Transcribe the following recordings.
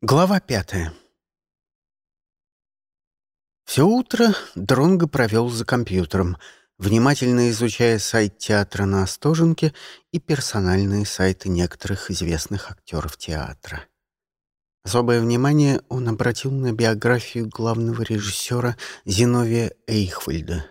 Глава пятая. Все утро Дронго провел за компьютером, внимательно изучая сайт театра на Остоженке и персональные сайты некоторых известных актеров театра. Особое внимание он обратил на биографию главного режиссера Зиновия Эйхвальда.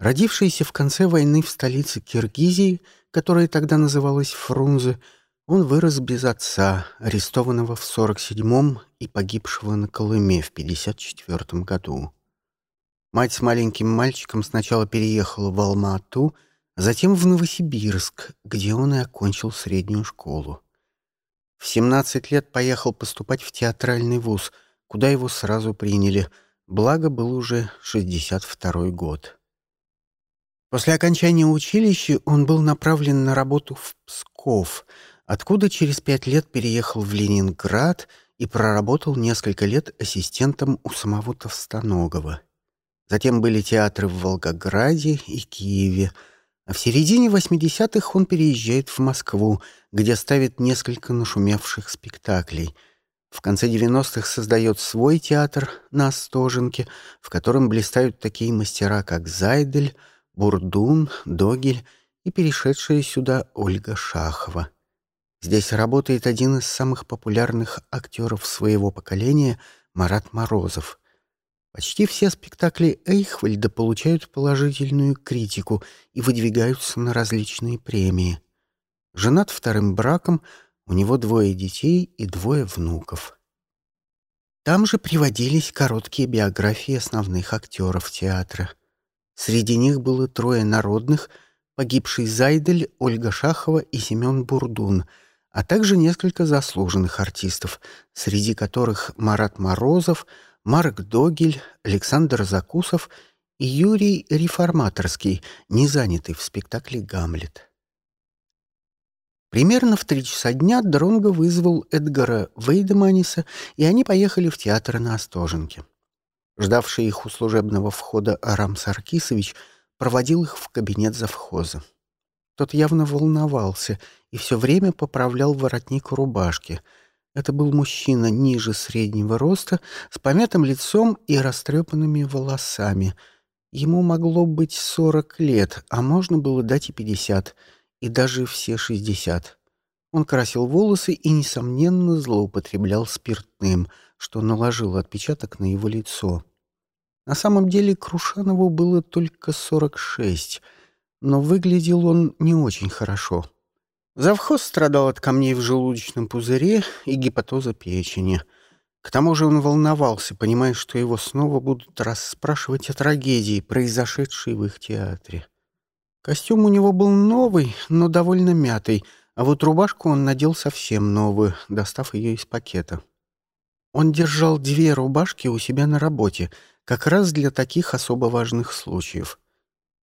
Родившийся в конце войны в столице Киргизии, которая тогда называлась Фрунзе, он вырос без отца, арестованного в 47-м и погибшего на Колыме в 54 году. Мать с маленьким мальчиком сначала переехала в Алма-Ату, затем в Новосибирск, где он и окончил среднюю школу. В 17 лет поехал поступать в театральный вуз, куда его сразу приняли, благо был уже 62 год. После окончания училища он был направлен на работу в Псков — откуда через пять лет переехал в Ленинград и проработал несколько лет ассистентом у самого Товстоногова. Затем были театры в Волгограде и Киеве, а в середине 80-х он переезжает в Москву, где ставит несколько нашумевших спектаклей. В конце 90-х создает свой театр на Остоженке, в котором блистают такие мастера, как Зайдель, Бурдун, Догель и перешедшая сюда Ольга Шахова. Здесь работает один из самых популярных актеров своего поколения Марат Морозов. Почти все спектакли Эйхвальда получают положительную критику и выдвигаются на различные премии. Женат вторым браком, у него двое детей и двое внуков. Там же приводились короткие биографии основных актеров театра. Среди них было трое народных, погибший Зайдель, Ольга Шахова и Семен Бурдун — а также несколько заслуженных артистов, среди которых Марат Морозов, Марк Догель, Александр Закусов и Юрий Реформаторский, не занятый в спектакле «Гамлет». Примерно в три часа дня Дронго вызвал Эдгара Вейдеманиса, и они поехали в театр на Остоженке. Ждавший их у служебного входа Арам Саркисович проводил их в кабинет завхоза. Тот явно волновался и все время поправлял воротник рубашки. Это был мужчина ниже среднего роста, с помятым лицом и растрепанными волосами. Ему могло быть сорок лет, а можно было дать и пятьдесят, и даже все шестьдесят. Он красил волосы и, несомненно, злоупотреблял спиртным, что наложило отпечаток на его лицо. На самом деле Крушанову было только сорок шесть — но выглядел он не очень хорошо. Завхоз страдал от камней в желудочном пузыре и гепатоза печени. К тому же он волновался, понимая, что его снова будут расспрашивать о трагедии, произошедшей в их театре. Костюм у него был новый, но довольно мятый, а вот рубашку он надел совсем новую, достав ее из пакета. Он держал две рубашки у себя на работе, как раз для таких особо важных случаев.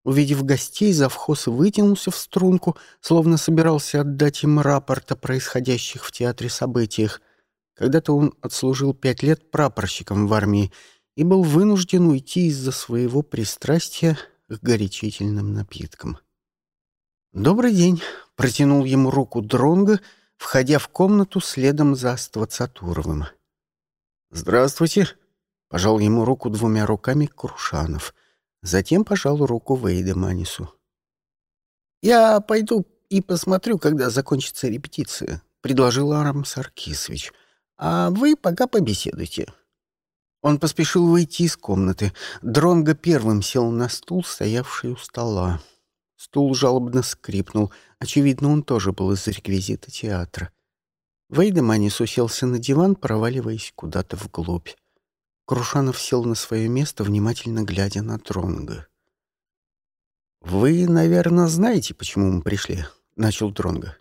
Увидев гостей, завхоз вытянулся в струнку, словно собирался отдать им рапорт о происходящих в театре событиях. Когда-то он отслужил пять лет прапорщиком в армии и был вынужден уйти из-за своего пристрастия к горячительным напиткам. «Добрый день», — протянул ему руку Дронга, входя в комнату следом за Ствацатуровым. «Здравствуйте», — пожал ему руку двумя руками Крушанов — Затем пожал руку Вейда Манису. «Я пойду и посмотрю, когда закончится репетиция», — предложил Арам Саркисович. «А вы пока побеседуйте». Он поспешил выйти из комнаты. Дронго первым сел на стул, стоявший у стола. Стул жалобно скрипнул. Очевидно, он тоже был из реквизита театра. Вейдеманис уселся на диван, проваливаясь куда-то вглубь. Крушанов сел на свое место, внимательно глядя на Тронга. «Вы, наверное, знаете, почему мы пришли?» — начал Тронга.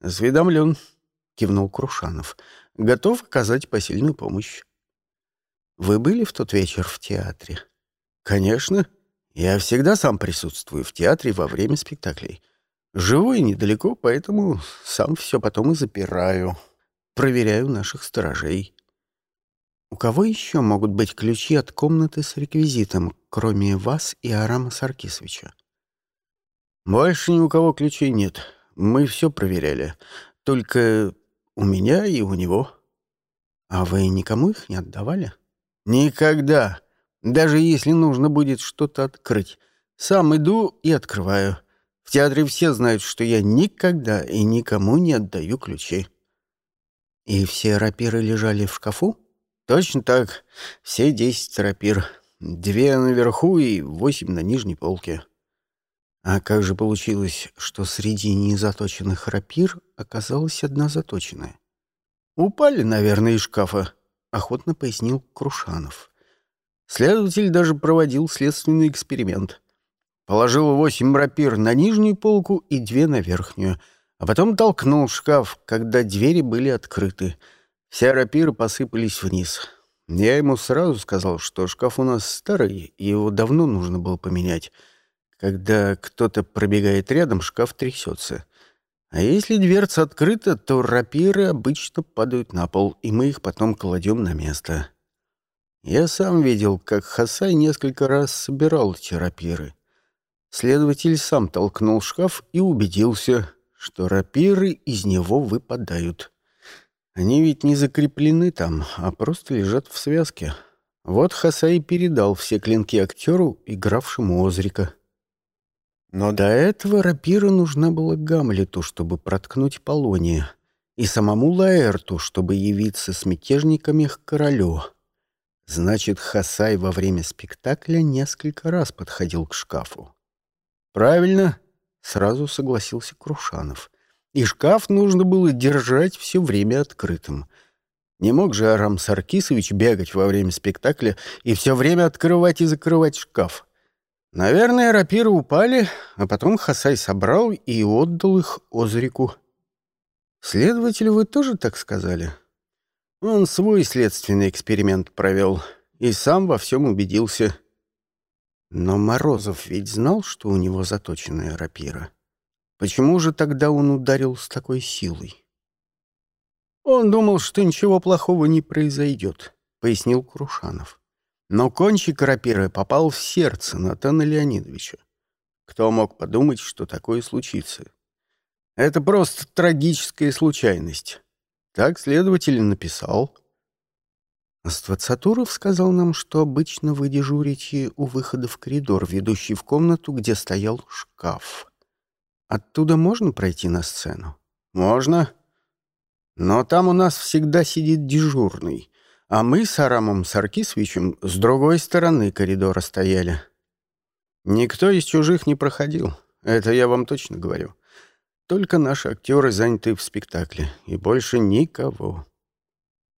«Осведомлен», — кивнул Крушанов. «Готов оказать посильную помощь». «Вы были в тот вечер в театре?» «Конечно. Я всегда сам присутствую в театре во время спектаклей. Живу и недалеко, поэтому сам все потом и запираю. Проверяю наших сторожей». У кого еще могут быть ключи от комнаты с реквизитом, кроме вас и Арама Саркисовича? Больше ни у кого ключей нет. Мы все проверяли. Только у меня и у него. А вы никому их не отдавали? Никогда. Даже если нужно будет что-то открыть. Сам иду и открываю. В театре все знают, что я никогда и никому не отдаю ключи. И все рапиры лежали в шкафу? Точно так. Все десять рапир. Две наверху и восемь на нижней полке. А как же получилось, что среди незаточенных рапир оказалась одна заточенная? Упали, наверное, из шкафа, охотно пояснил Крушанов. Следователь даже проводил следственный эксперимент. Положил восемь рапир на нижнюю полку и две на верхнюю, а потом толкнул шкаф, когда двери были открыты. Все рапиры посыпались вниз. Я ему сразу сказал, что шкаф у нас старый, и его давно нужно было поменять — когда кто-то пробегает рядом, шкаф трясется. А если дверца открыта, то рапиры обычно падают на пол, и мы их потом кладем на место. Я сам видел, как Хасай несколько раз собирал эти рапиры. Следователь сам толкнул шкаф и убедился, что рапиры из него выпадают. Они ведь не закреплены там, а просто лежат в связке. Вот Хасай передал все клинки актеру, игравшему Озрика. Но до этого рапира нужна была Гамлету, чтобы проткнуть Полония, и самому Лаэрту, чтобы явиться с мятежниками к королю. Значит, Хасай во время спектакля несколько раз подходил к шкафу. «Правильно», — сразу согласился Крушанов. «И шкаф нужно было держать все время открытым». Не мог же Арам Саркисович бегать во время спектакля и все время открывать и закрывать шкаф. Наверное, рапиры упали, а потом Хасай собрал и отдал их Озрику. Следователю вы тоже так сказали? Он свой следственный эксперимент провел и сам во всем убедился. Но Морозов ведь знал, что у него заточенная рапира. Почему же тогда он ударил с такой силой? Он думал, что ничего плохого не произойдет, пояснил Крушанов. Но кончик рапиры попал в сердце Натана Леонидовича. Кто мог подумать, что такое случится? Это просто трагическая случайность. Так следователь написал. Аствацатуров сказал нам, что обычно вы дежурите у выхода в коридор, ведущий в комнату, где стоял шкаф. Оттуда можно пройти на сцену? Можно. Но там у нас всегда сидит дежурный а мы с Арамом Саркисовичем с другой стороны коридора стояли. Никто из чужих не проходил, это я вам точно говорю. Только наши актеры заняты в спектакле, и больше никого.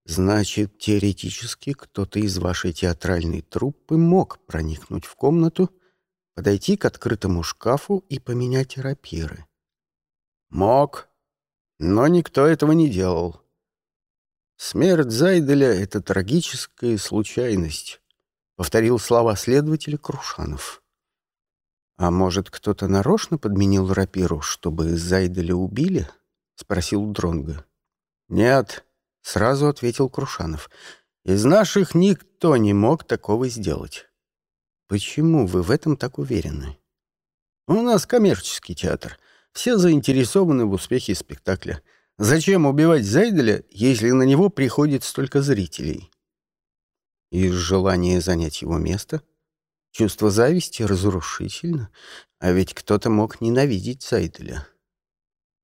Значит, теоретически кто-то из вашей театральной труппы мог проникнуть в комнату, подойти к открытому шкафу и поменять рапиры. Мог, но никто этого не делал. Смерть Зайделя — это трагическая случайность, — повторил слова следователя Крушанов. «А может, кто-то нарочно подменил рапиру, чтобы Зайделя убили?» — спросил Дронга. «Нет», — сразу ответил Крушанов. «Из наших никто не мог такого сделать». «Почему вы в этом так уверены?» «У нас коммерческий театр. Все заинтересованы в успехе спектакля. Зачем убивать Зайделя, если на него приходит столько зрителей? Из желания занять его место? Чувство зависти разрушительно, а ведь кто-то мог ненавидеть Зайделя.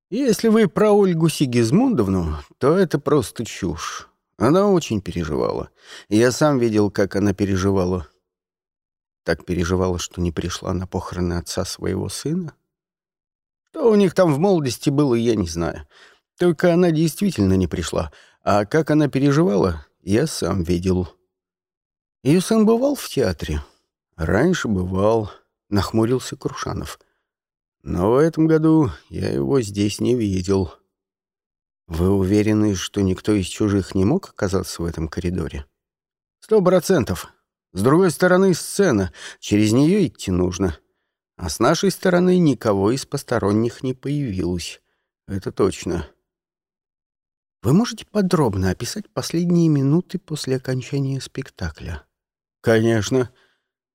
Если вы про Ольгу Сигизмундовну, то это просто чушь. Она очень переживала. Я сам видел, как она переживала. Так переживала, что не пришла на похороны отца своего сына? Что у них там в молодости было, я не знаю. Только она действительно не пришла. А как она переживала, я сам видел. Ее сын бывал в театре? Раньше бывал, нахмурился Крушанов. Но в этом году я его здесь не видел. Вы уверены, что никто из чужих не мог оказаться в этом коридоре? Сто процентов. С другой стороны сцена, через нее идти нужно. А с нашей стороны никого из посторонних не появилось. Это точно. Вы можете подробно описать последние минуты после окончания спектакля? Конечно.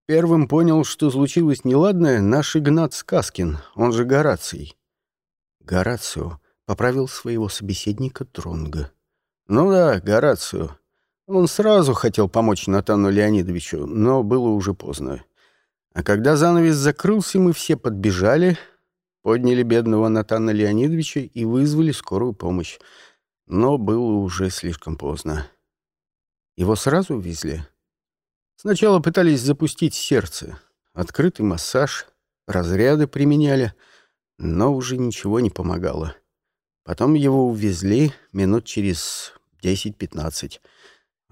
Первым понял, что случилось неладное, наш Игнат Сказкин, он же Гораций. Горацио поправил своего собеседника Тронга. Ну да, Горацио. Он сразу хотел помочь Натану Леонидовичу, но было уже поздно. А когда занавес закрылся, мы все подбежали, подняли бедного Натана Леонидовича и вызвали скорую помощь. Но было уже слишком поздно. Его сразу увезли. Сначала пытались запустить сердце. Открытый массаж, разряды применяли, но уже ничего не помогало. Потом его увезли минут через 10-15.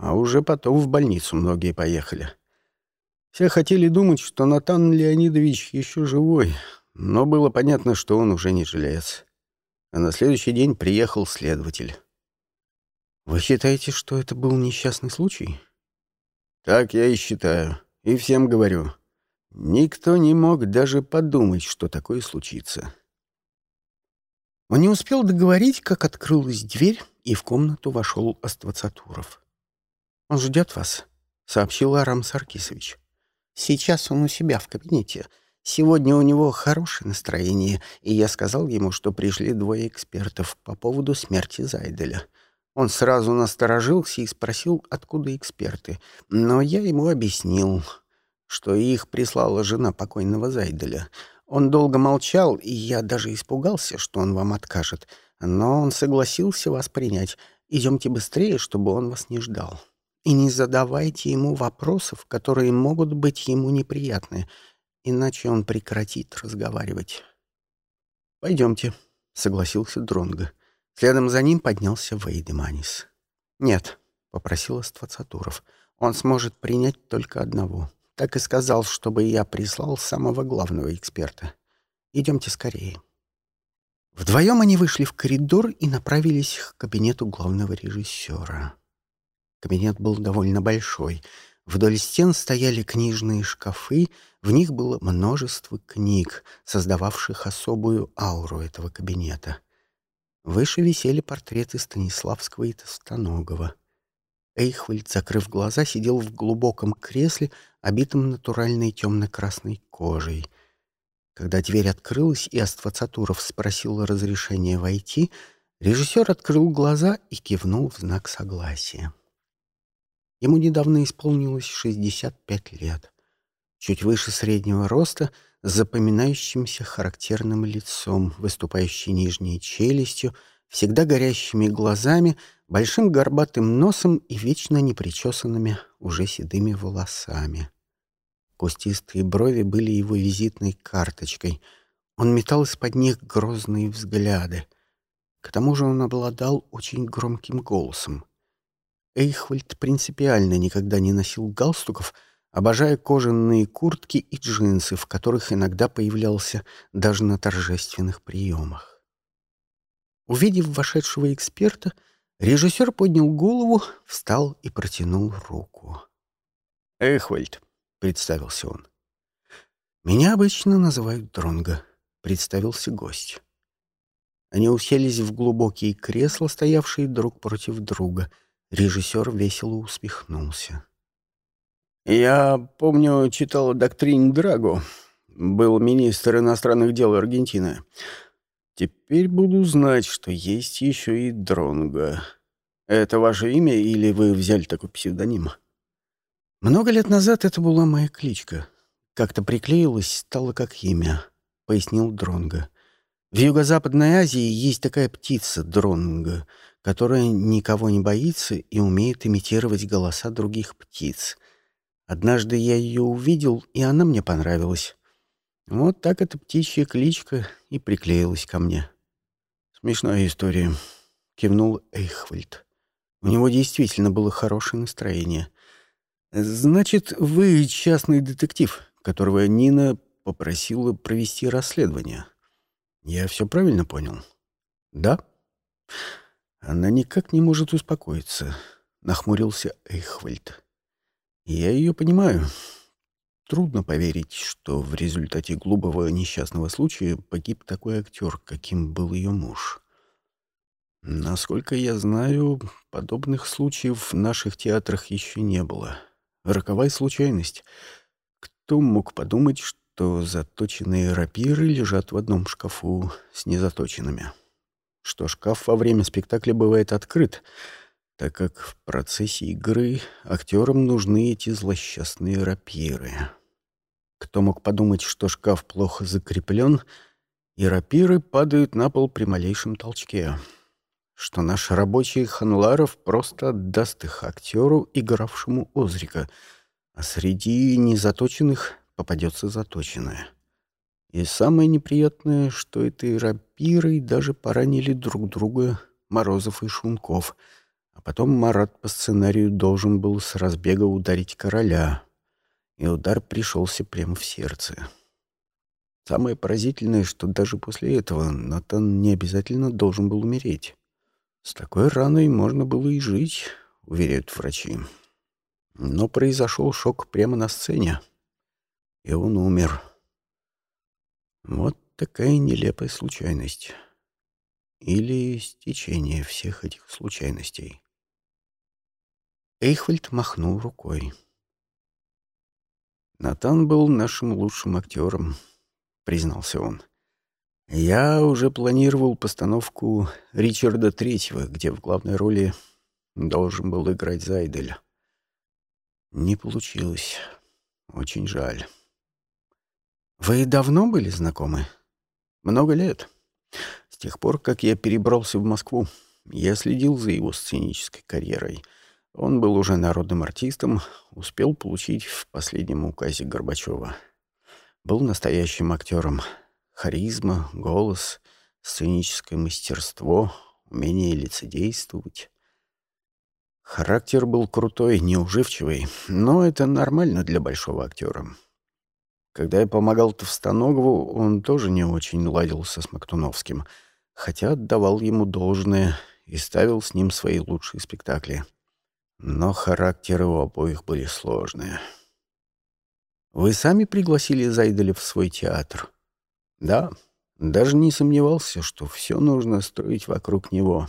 А уже потом в больницу многие поехали. Все хотели думать, что Натан Леонидович еще живой, но было понятно, что он уже не жилец. А на следующий день приехал следователь. «Вы считаете, что это был несчастный случай?» «Так я и считаю. И всем говорю. Никто не мог даже подумать, что такое случится». Он не успел договорить, как открылась дверь, и в комнату вошел Аствацатуров. «Он ждет вас», — сообщил Арам Саркисович. «Сейчас он у себя в кабинете. Сегодня у него хорошее настроение, и я сказал ему, что пришли двое экспертов по поводу смерти Зайделя. Он сразу насторожился и спросил, откуда эксперты, но я ему объяснил, что их прислала жена покойного Зайделя. Он долго молчал, и я даже испугался, что он вам откажет, но он согласился вас принять. Идемте быстрее, чтобы он вас не ждал». И не задавайте ему вопросов, которые могут быть ему неприятны, иначе он прекратит разговаривать. Пойдемте, согласился Дронго. Следом за ним поднялся Вейдеманис. Нет, попросил Аствацатуров. Он сможет принять только одного. Так и сказал, чтобы я прислал самого главного эксперта. Идемте скорее. Вдвоем они вышли в коридор и направились к кабинету главного режиссера. Кабинет был довольно большой. Вдоль стен стояли книжные шкафы, в них было множество книг, создававших особую ауру этого кабинета. Выше висели портреты Станиславского и Товстоногова. Эйхвальд, закрыв глаза, сидел в глубоком кресле, обитом натуральной темно-красной кожей. Когда дверь открылась и Аствацатуров спросил разрешения войти, режиссер открыл глаза и кивнул в знак согласия. Ему недавно исполнилось 65 лет. Чуть выше среднего роста, с запоминающимся характерным лицом, выступающей нижней челюстью, всегда горящими глазами, большим горбатым носом и вечно непричесанными, уже седыми волосами. Кустистые брови были его визитной карточкой. Он метал из-под них грозные взгляды. К тому же он обладал очень громким голосом. Эйхвальд принципиально никогда не носил галстуков, обожая кожаные куртки и джинсы, в которых иногда появлялся даже на торжественных приемах. Увидев вошедшего эксперта, режиссер поднял голову, встал и протянул руку. «Эхвальд», — представился он. «Меня обычно называют Дронго», — представился гость. Они уселись в глубокие кресла, стоявшие друг против друга — Режиссер весело усмехнулся. «Я помню, читал о доктрине Драго. Был министр иностранных дел Аргентины. Теперь буду знать, что есть еще и Дронго. Это ваше имя или вы взяли такой псевдоним?» «Много лет назад это была моя кличка. Как-то приклеилась, стало как имя», — пояснил Дронго. «В Юго-Западной Азии есть такая птица — Дронго — которая никого не боится и умеет имитировать голоса других птиц. Однажды я ее увидел, и она мне понравилась. Вот так эта птичья кличка и приклеилась ко мне. «Смешная история», — кивнул Эйхвальд. У него действительно было хорошее настроение. «Значит, вы частный детектив, которого Нина попросила провести расследование. Я все правильно понял?» «Да». Она никак не может успокоиться, нахмурился Эйхвальд. Я ее понимаю. Трудно поверить, что в результате глупого несчастного случая погиб такой актер, каким был ее муж. Насколько я знаю, подобных случаев в наших театрах еще не было. Роковая случайность. Кто мог подумать, что заточенные рапиры лежат в одном шкафу с незаточенными? Что шкаф во время спектакля бывает открыт. так как в процессе игры актерам нужны эти злосчастные рапиры. Кто мог подумать, что шкаф плохо закреплен, и рапиры падают на пол при малейшем толчке, что наш рабочий Ханларов просто отдаст их актеру, игравшему Озрика, а среди незаточенных попадется заточенное. И самое неприятное, что этой рапирой даже поранили друг друга Морозов и Шунков, а потом Марат по сценарию должен был с разбега ударить короля, и удар пришелся прямо в сердце. Самое поразительное, что даже после этого Натан не обязательно должен был умереть. С такой раной можно было и жить, уверяют врачи. Но произошел шок прямо на сцене, и он умер. Вот такая нелепая случайность. Или стечение всех этих случайностей. Эйхвальд махнул рукой. Натан был нашим лучшим актером. — признался он. «Я уже планировал постановку Ричарда Третьего, где в главной роли должен был играть Зайдель. Не получилось. Очень жаль». «Вы давно были знакомы?» «Много лет. С тех пор, как я перебрался в Москву, я следил за его сценической карьерой». Он был уже народным артистом, успел получить в последнем указе Горбачева — был настоящим актером. Харизма, голос, сценическое мастерство, умение лицедействовать. Характер был крутой, неуживчивый, но это нормально для большого актера. Когда я помогал Товстоногову, он тоже не очень ладился с Мактуновским, хотя отдавал ему должное и ставил с ним свои лучшие спектакли. Но характеры у обоих были сложные. Вы сами пригласили Зайделя в свой театр? Да, даже не сомневался, что все нужно строить вокруг него.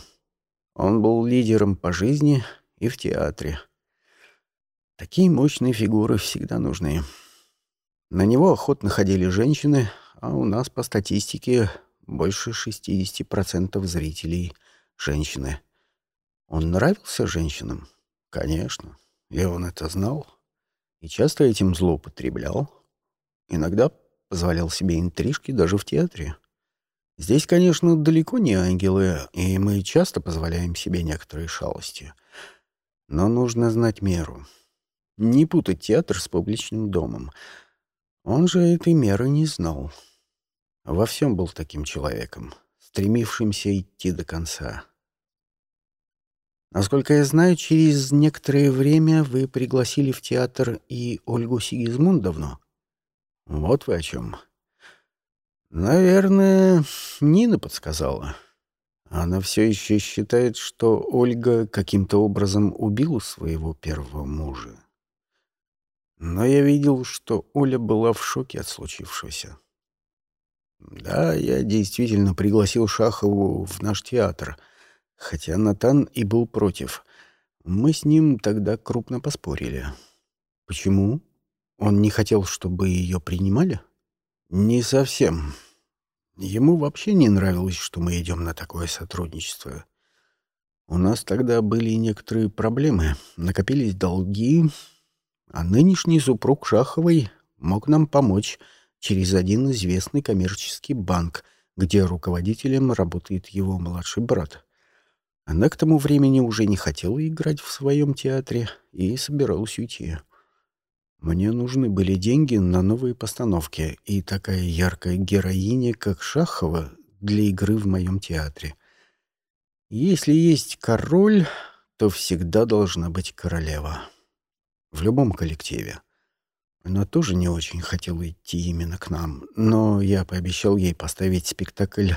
Он был лидером по жизни и в театре. Такие мощные фигуры всегда нужны. На него охотно ходили женщины, а у нас по статистике больше 60% зрителей — женщины. Он нравился женщинам? Конечно. И он это знал и часто этим злоупотреблял. Иногда позволял себе интрижки даже в театре. Здесь, конечно, далеко не ангелы, и мы часто позволяем себе некоторые шалости. Но нужно знать меру. Не путать театр с публичным домом. Он же этой меры не знал. Во всем был таким человеком, стремившимся идти до конца. Насколько я знаю, через некоторое время вы пригласили в театр и Ольгу Сигизмундовну. Вот вы о чем. Наверное, Нина подсказала. Она все еще считает, что Ольга каким-то образом убила своего первого мужа. Но я видел, что Оля была в шоке от случившегося. Да, я действительно пригласил Шахову в наш театр — Хотя Натан и был против. Мы с ним тогда крупно поспорили. Почему? Он не хотел, чтобы ее принимали? Не совсем. Ему вообще не нравилось, что мы идем на такое сотрудничество. У нас тогда были некоторые проблемы, накопились долги, а нынешний супруг Шаховой мог нам помочь через один известный коммерческий банк, где руководителем работает его младший брат. Она к тому времени уже не хотела играть в своем театре и собиралась уйти. Мне нужны были деньги на новые постановки и такая яркая героиня, как Шахова, для игры в моем театре. Если есть король, то всегда должна быть королева. В любом коллективе. Она тоже не очень хотела идти именно к нам, но я пообещал ей поставить спектакль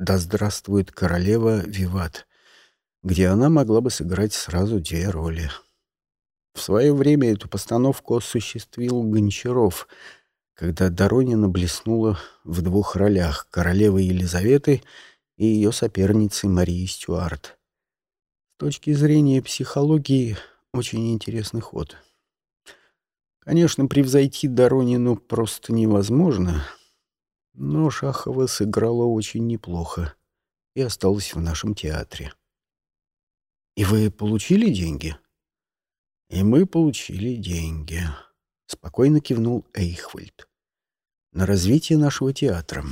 «Да здравствует королева Виват», где она могла бы сыграть сразу две роли. В свое время эту постановку осуществил Гончаров, когда Доронина блеснула в двух ролях — королевы Елизаветы и ее соперницы Марии Стюарт. С точки зрения психологии очень интересный ход. Конечно, превзойти Доронину просто невозможно, но Шахова сыграла очень неплохо и осталась в нашем театре. И вы получили деньги? И мы получили деньги, спокойно кивнул Эйхвальд. На развитие нашего театра.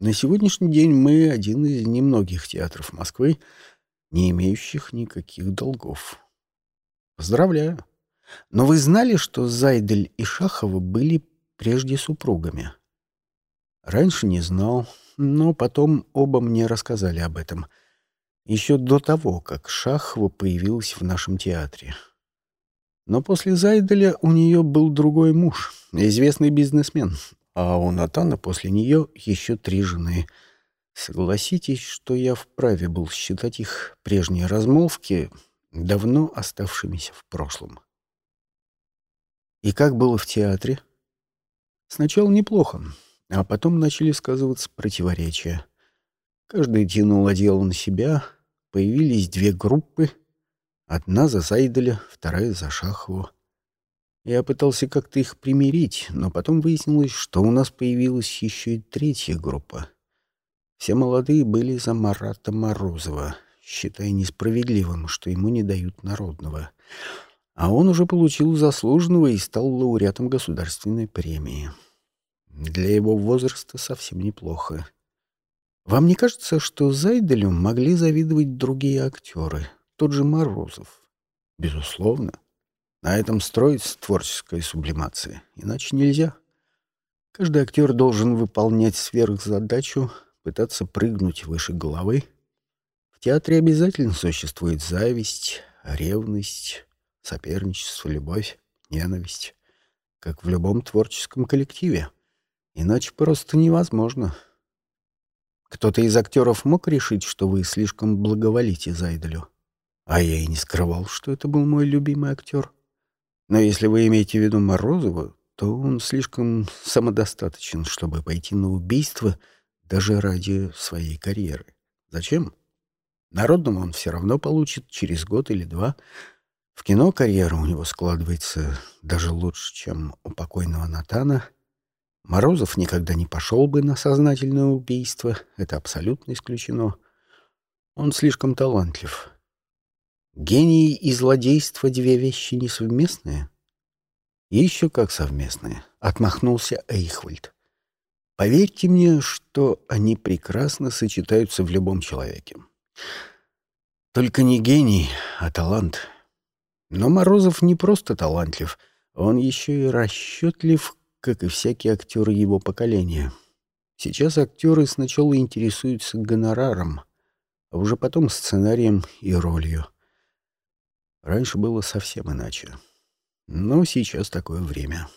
На сегодняшний день мы один из немногих театров Москвы, не имеющих никаких долгов. Поздравляю. Но вы знали, что Зайдель и Шахова были прежде супругами? Раньше не знал, но потом оба мне рассказали об этом. Еще до того, как Шахова появилась в нашем театре. Но после Зайделя у нее был другой муж, известный бизнесмен, а у Натана после нее еще три жены. Согласитесь, что я вправе был считать их прежние размолвки давно оставшимися в прошлом. И как было в театре? Сначала неплохо, а потом начали сказываться противоречия. Каждый тянул одеяло на себя, появились две группы. Одна за Зайделя, вторая за Шахову. Я пытался как-то их примирить, но потом выяснилось, что у нас появилась еще и третья группа. Все молодые были за Марата Морозова, считая несправедливым, что ему не дают народного. А он уже получил заслуженного и стал лауреатом государственной премии. Для его возраста совсем неплохо. Вам не кажется, что Зайделю могли завидовать другие актеры? Тот же Морозов. Безусловно. На этом строится творческая сублимация. Иначе нельзя. Каждый актер должен выполнять сверхзадачу, пытаться прыгнуть выше головы. В театре обязательно существует зависть, ревность, соперничество, любовь, ненависть. Как в любом творческом коллективе. Иначе просто невозможно. Кто-то из актеров мог решить, что вы слишком благоволите Зайделю. А я и не скрывал, что это был мой любимый актер. Но если вы имеете в виду Морозова, то он слишком самодостаточен, чтобы пойти на убийство даже ради своей карьеры. Зачем? Народному он все равно получит через год или два. В кино карьера у него складывается даже лучше, чем у покойного Натана. Морозов никогда не пошел бы на сознательное убийство, это абсолютно исключено. Он слишком талантлив. Гений и злодейство — две вещи несовместные? Еще как совместные, — отмахнулся Эйхвальд. Поверьте мне, что они прекрасно сочетаются в любом человеке. Только не гений, а талант. Но Морозов не просто талантлив, он еще и расчетлив, как и всякие актеры его поколения. Сейчас актеры сначала интересуются гонораром, а уже потом сценарием и ролью. Раньше было совсем иначе. Но сейчас такое время.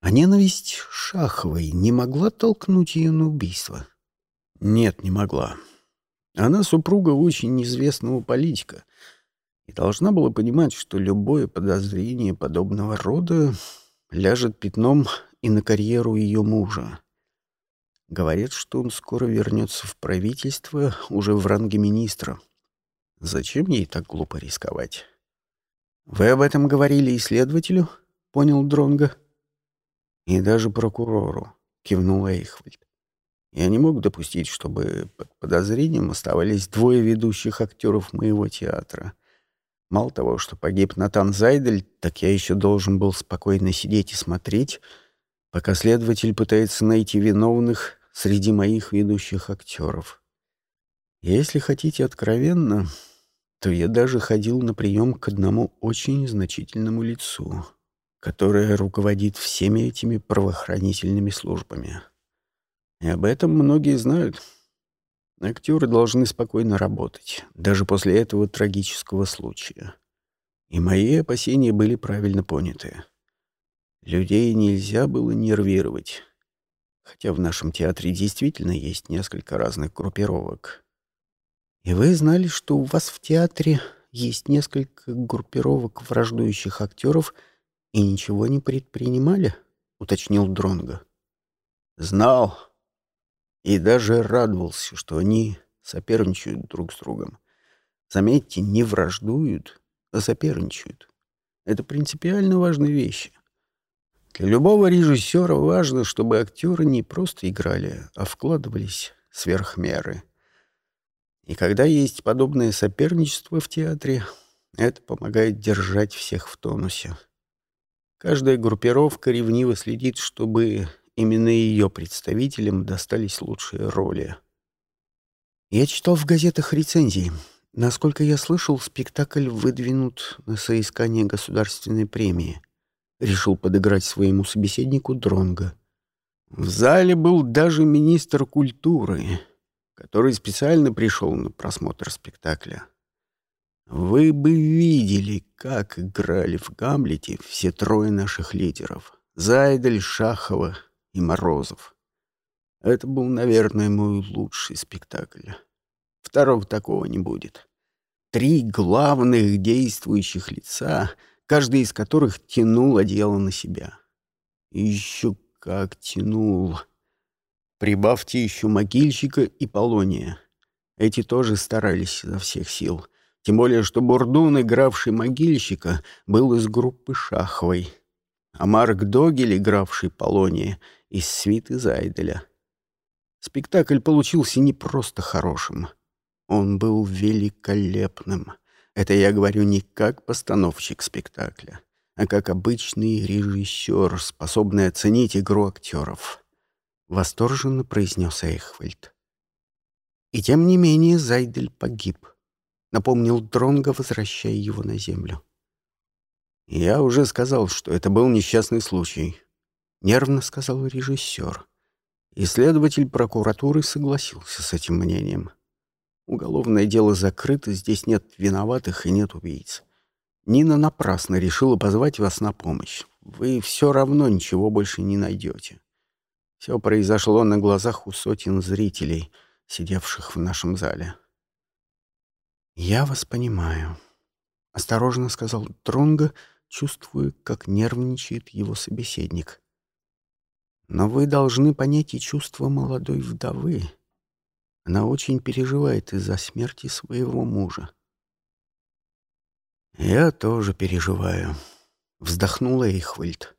А ненависть Шаховой не могла толкнуть ее на убийство? Нет, не могла. Она супруга очень известного политика и должна была понимать, что любое подозрение подобного рода ляжет пятном и на карьеру ее мужа. Говорят, что он скоро вернется в правительство уже в ранге министра. Зачем ей так глупо рисковать? Вы об этом говорили исследователю? Понял Дронга. И даже прокурору, кивнул Эйхвальд. Я не мог допустить, чтобы под подозрением оставались двое ведущих актеров моего театра. Мало того, что погиб Натан Зайдель, так я еще должен был спокойно сидеть и смотреть, пока следователь пытается найти виновных среди моих ведущих актеров. Если хотите откровенно, то я даже ходил на прием к одному очень значительному лицу, которое руководит всеми этими правоохранительными службами. И об этом многие знают. Актеры должны спокойно работать, даже после этого трагического случая. И мои опасения были правильно поняты. Людей нельзя было нервировать. Хотя в нашем театре действительно есть несколько разных группировок. «И вы знали, что у вас в театре есть несколько группировок враждующих актеров и ничего не предпринимали?» — уточнил Дронго. «Знал. И даже радовался, что они соперничают друг с другом. Заметьте, не враждуют, а соперничают. Это принципиально важные вещи. Для любого режиссера важно, чтобы актеры не просто играли, а вкладывались сверх меры — И когда есть подобное соперничество в театре, это помогает держать всех в тонусе. Каждая группировка ревниво следит, чтобы именно ее представителям достались лучшие роли. Я читал в газетах рецензии. Насколько я слышал, спектакль выдвинут на соискание государственной премии. Решил подыграть своему собеседнику Дронга. В зале был даже министр культуры, который специально пришел на просмотр спектакля. Вы бы видели, как играли в «Гамлете» все трое наших лидеров — Зайдель, Шахова и Морозов. Это был, наверное, мой лучший спектакль. Второго такого не будет. Три главных действующих лица, каждый из которых тянул одеяло на себя. И еще как тянул. Прибавьте еще могильщика и полония. Эти тоже старались изо всех сил. Тем более, что Бурдун, игравший могильщика, был из группы Шаховой, а Марк Догель, игравший полония, из свиты Зайделя. Спектакль получился не просто хорошим. Он был великолепным. Это я говорю не как постановщик спектакля а как обычный режиссер, способный оценить игру актеров. Восторженно произнес Эйхвальд. И тем не менее Зайдель погиб. Напомнил Дронго, возвращая его на землю. «Я уже сказал, что это был несчастный случай», — нервно сказал режиссер. Исследователь прокуратуры согласился с этим мнением. Уголовное дело закрыто, здесь нет виноватых и нет убийц. Нина напрасно решила позвать вас на помощь. Вы все равно ничего больше не найдете. Все произошло на глазах у сотен зрителей, сидевших в нашем зале. «Я вас понимаю», — осторожно сказал Тронго, чувствуя, как нервничает его собеседник. «Но вы должны понять и чувство молодой вдовы. Она очень переживает из-за смерти своего мужа. «Я тоже переживаю», — вздохнула Эйхвальд.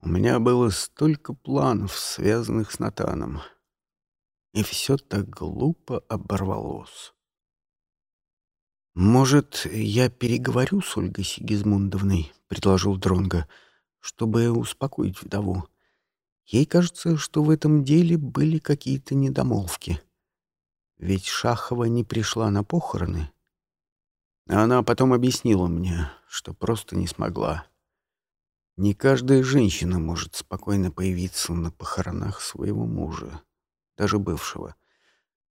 «У меня было столько планов, связанных с Натаном, и все так глупо оборвалось». «Может, я переговорю с Ольгой Сигизмундовной?» — предложил Дронга, чтобы успокоить вдову. Ей кажется, что в этом деле были какие-то недомолвки. Ведь Шахова не пришла на похороны, она потом объяснила мне, что просто не смогла. Не каждая женщина может спокойно появиться на похоронах своего мужа, даже бывшего.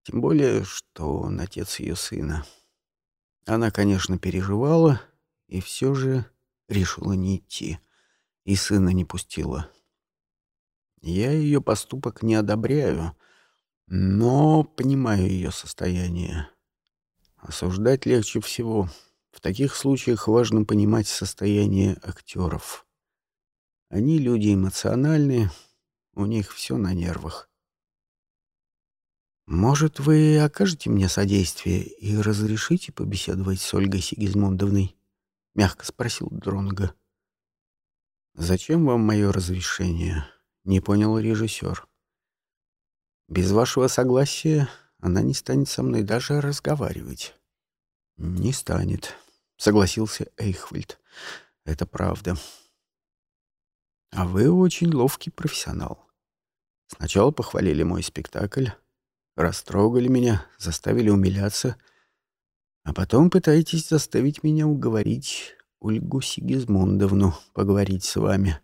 Тем более, что он отец ее сына. Она, конечно, переживала и все же решила не идти. И сына не пустила. Я ее поступок не одобряю, но понимаю ее состояние. Осуждать легче всего. В таких случаях важно понимать состояние актеров. Они люди эмоциональные, у них все на нервах. «Может, вы окажете мне содействие и разрешите побеседовать с Ольгой Сигизмундовной?» — мягко спросил Дронга. «Зачем вам мое разрешение?» — не понял режиссер. «Без вашего согласия она не станет со мной даже разговаривать. Не станет, согласился Эйхвальд. Это правда. А вы очень ловкий профессионал. Сначала похвалили мой спектакль, растрогали меня, заставили умиляться, а потом пытаетесь заставить меня уговорить Ольгу Сигизмундовну поговорить с вами,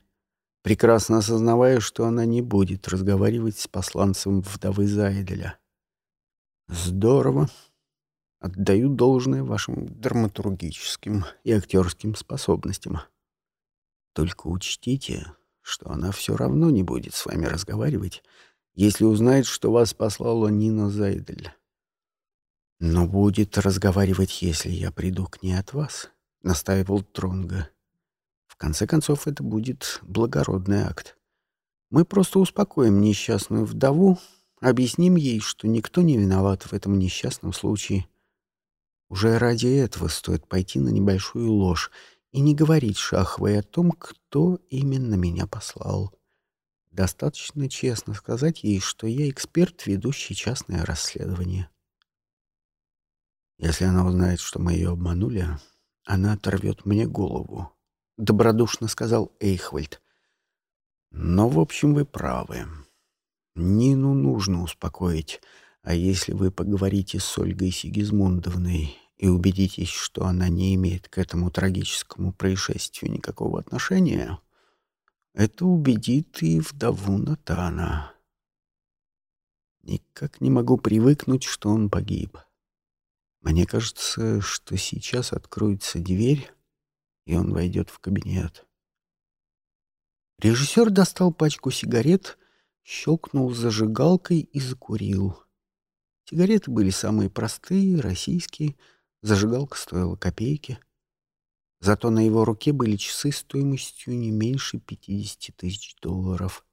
прекрасно осознавая, что она не будет разговаривать с посланцем вдовы Зайделя. Здорово. Отдаю должное вашим драматургическим и актерским способностям. Только учтите, что она все равно не будет с вами разговаривать, если узнает, что вас послала Нина Зайдель. Но будет разговаривать, если я приду к ней от вас, — настаивал Тронга. Конце концов, это будет благородный акт. Мы просто успокоим несчастную вдову, Объясним ей, что никто не виноват в этом несчастном случае. Уже ради этого стоит пойти на небольшую ложь и не говорить Шаховой о том, кто именно меня послал. Достаточно честно сказать ей, что я эксперт, ведущий частное расследование. Если она узнает, что мы ее обманули, она оторвет мне голову, — добродушно сказал Эйхвальд. Но, в общем, вы правы. Нину нужно успокоить, а если вы поговорите с Ольгой Сигизмундовной и убедитесь, что она не имеет к этому трагическому происшествию никакого отношения, это убедит и вдову Натана. Никак не могу привыкнуть, что он погиб. Мне кажется, что сейчас откроется дверь, и он войдет в кабинет. Режиссер достал пачку сигарет, щелкнул зажигалкой и закурил. Сигареты были самые простые, российские, зажигалка стоила копейки. Зато на его руке были часы стоимостью не меньше 50 тысяч долларов.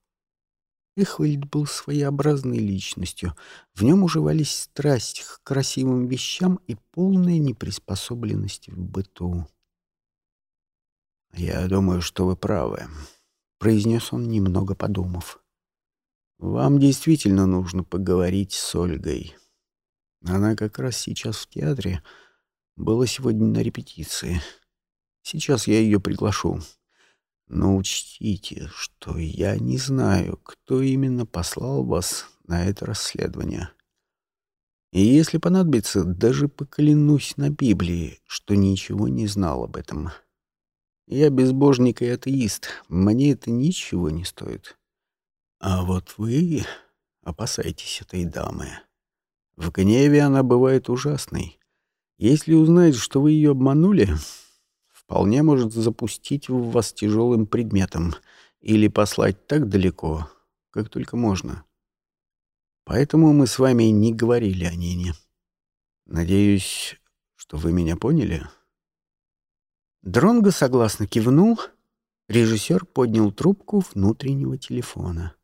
Эхвальд был своеобразной личностью. В нем уживались страсть к красивым вещам и полная неприспособленность в быту. «Я думаю, что вы правы», — произнес он, немного подумав. «Вам действительно нужно поговорить с Ольгой. Она как раз сейчас в театре. Была сегодня на репетиции. Сейчас я ее приглашу. Но учтите, что я не знаю, кто именно послал вас на это расследование. И если понадобится, даже поклянусь на Библии, что ничего не знал об этом. Я безбожник и атеист, мне это ничего не стоит. А вот вы опасайтесь этой дамы. В гневе она бывает ужасной. Если узнает, что вы ее обманули, вполне может запустить в вас тяжелым предметом или послать так далеко, как только можно. Поэтому мы с вами не говорили о Нине. Надеюсь, что вы меня поняли?» Дронго согласно кивнул. Режиссер поднял трубку внутреннего телефона.